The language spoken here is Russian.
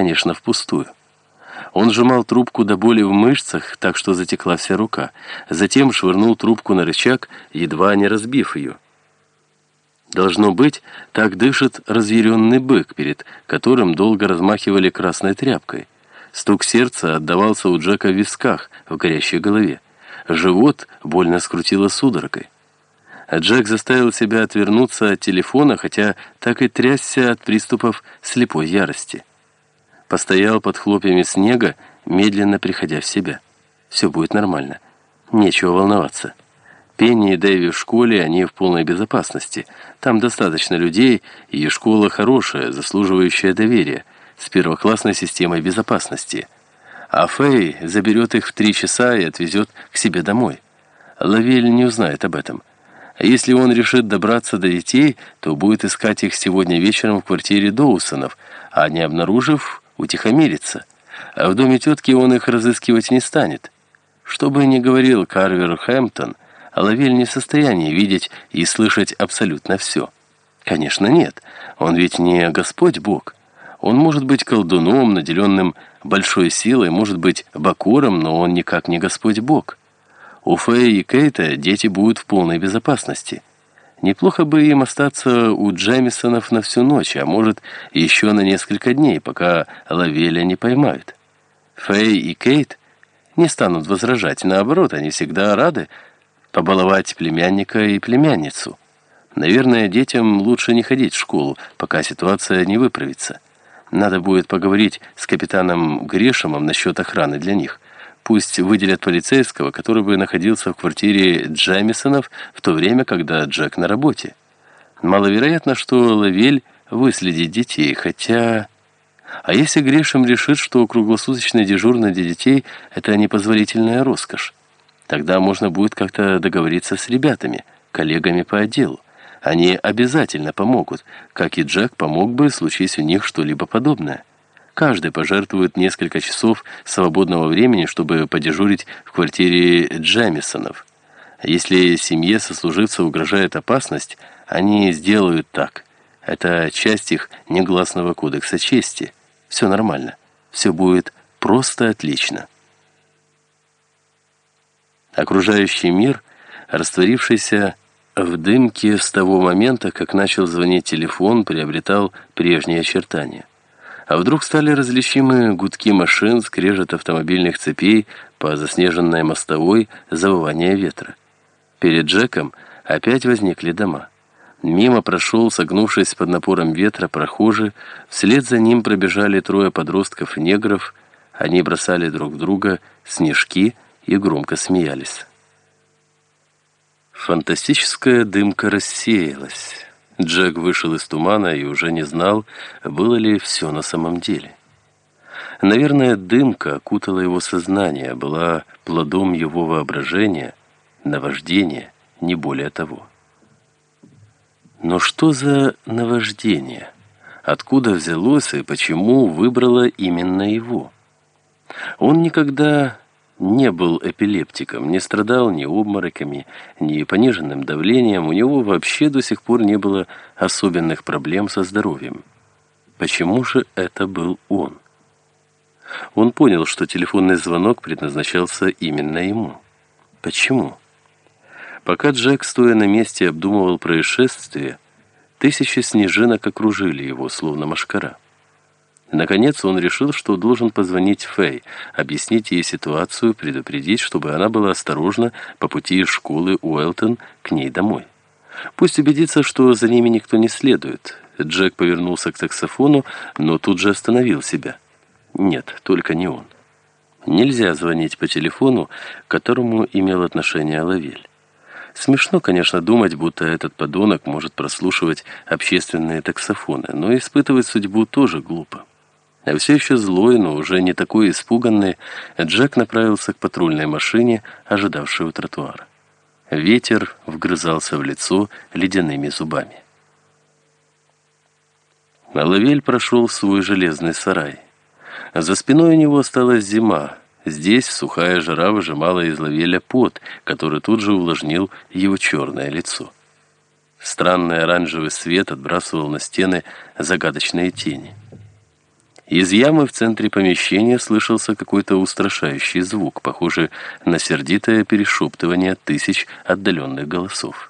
конечно, впустую. Он сжимал трубку до боли в мышцах, так что затекла вся рука. Затем швырнул трубку на рычаг, едва не разбив ее. Должно быть, так дышит разъяренный бык, перед которым долго размахивали красной тряпкой. Стук сердца отдавался у Джека в висках, в горящей голове. Живот больно скрутило судорогой. Джек заставил себя отвернуться от телефона, хотя так и трясся от приступов слепой ярости. Постоял под хлопьями снега, медленно приходя в себя. Все будет нормально. Нечего волноваться. Пенни и Дэви в школе, они в полной безопасности. Там достаточно людей, и школа хорошая, заслуживающая доверия, с первоклассной системой безопасности. А Фэй заберет их в три часа и отвезет к себе домой. Лавель не узнает об этом. А если он решит добраться до детей, то будет искать их сегодня вечером в квартире Доусонов, а не обнаружив, утихомирится. А в доме тетки он их разыскивать не станет. Что бы ни говорил Карвер Хэмптон, Лавель не в состоянии видеть и слышать абсолютно все. Конечно, нет. Он ведь не Господь Бог. Он может быть колдуном, наделенным большой силой, может быть бакуром, но он никак не Господь Бог. У Фэя и Кейта дети будут в полной безопасности. Неплохо бы им остаться у Джемисонов на всю ночь, а может, еще на несколько дней, пока Лавеля не поймают. Фэй и Кейт не станут возражать, наоборот, они всегда рады побаловать племянника и племянницу. Наверное, детям лучше не ходить в школу, пока ситуация не выправится. Надо будет поговорить с капитаном Грешемом насчет охраны для них – Пусть выделят полицейского, который бы находился в квартире Джамисонов в то время, когда Джек на работе. Маловероятно, что Лавель выследит детей, хотя... А если Грешем решит, что круглосуточный дежурный для детей – это непозволительная роскошь? Тогда можно будет как-то договориться с ребятами, коллегами по отделу. Они обязательно помогут, как и Джек помог бы, случись у них что-либо подобное. Каждый пожертвует несколько часов свободного времени, чтобы подежурить в квартире Джамисонов. Если семье сослуживца угрожает опасность, они сделают так. Это часть их негласного кодекса чести. Все нормально. Все будет просто отлично. Окружающий мир, растворившийся в дымке с того момента, как начал звонить телефон, приобретал прежние очертания. А вдруг стали различимы гудки машин, скрежет автомобильных цепей по заснеженной мостовой, завывание ветра. Перед Джеком опять возникли дома. Мимо прошел, согнувшись под напором ветра, прохожий. Вслед за ним пробежали трое подростков-негров. Они бросали друг друга снежки и громко смеялись. Фантастическая дымка рассеялась. Джек вышел из тумана и уже не знал, было ли все на самом деле. Наверное, дымка окутала его сознание, была плодом его воображения, наваждения, не более того. Но что за наваждение? Откуда взялось и почему выбрало именно его? Он никогда не был эпилептиком, не страдал ни обмороками, ни пониженным давлением, у него вообще до сих пор не было особенных проблем со здоровьем. Почему же это был он? Он понял, что телефонный звонок предназначался именно ему. Почему? Пока Джек, стоя на месте, обдумывал происшествие, тысячи снежинок окружили его, словно машкара. Наконец он решил, что должен позвонить Фэй, объяснить ей ситуацию, предупредить, чтобы она была осторожна по пути из школы Уэлтон к ней домой. Пусть убедится, что за ними никто не следует. Джек повернулся к таксофону, но тут же остановил себя. Нет, только не он. Нельзя звонить по телефону, к которому имел отношение Лавель. Смешно, конечно, думать, будто этот подонок может прослушивать общественные таксофоны, но испытывать судьбу тоже глупо. А все еще злой, но уже не такой испуганный, Джек направился к патрульной машине, ожидавшей у тротуара. Ветер вгрызался в лицо ледяными зубами. Лавель прошел в свой железный сарай. За спиной у него осталась зима. Здесь сухая жара выжимала из Лавеля пот, который тут же увлажнил его черное лицо. Странный оранжевый свет отбрасывал на стены загадочные тени. Из ямы в центре помещения слышался какой-то устрашающий звук, похожий на сердитое перешептывание тысяч отдаленных голосов.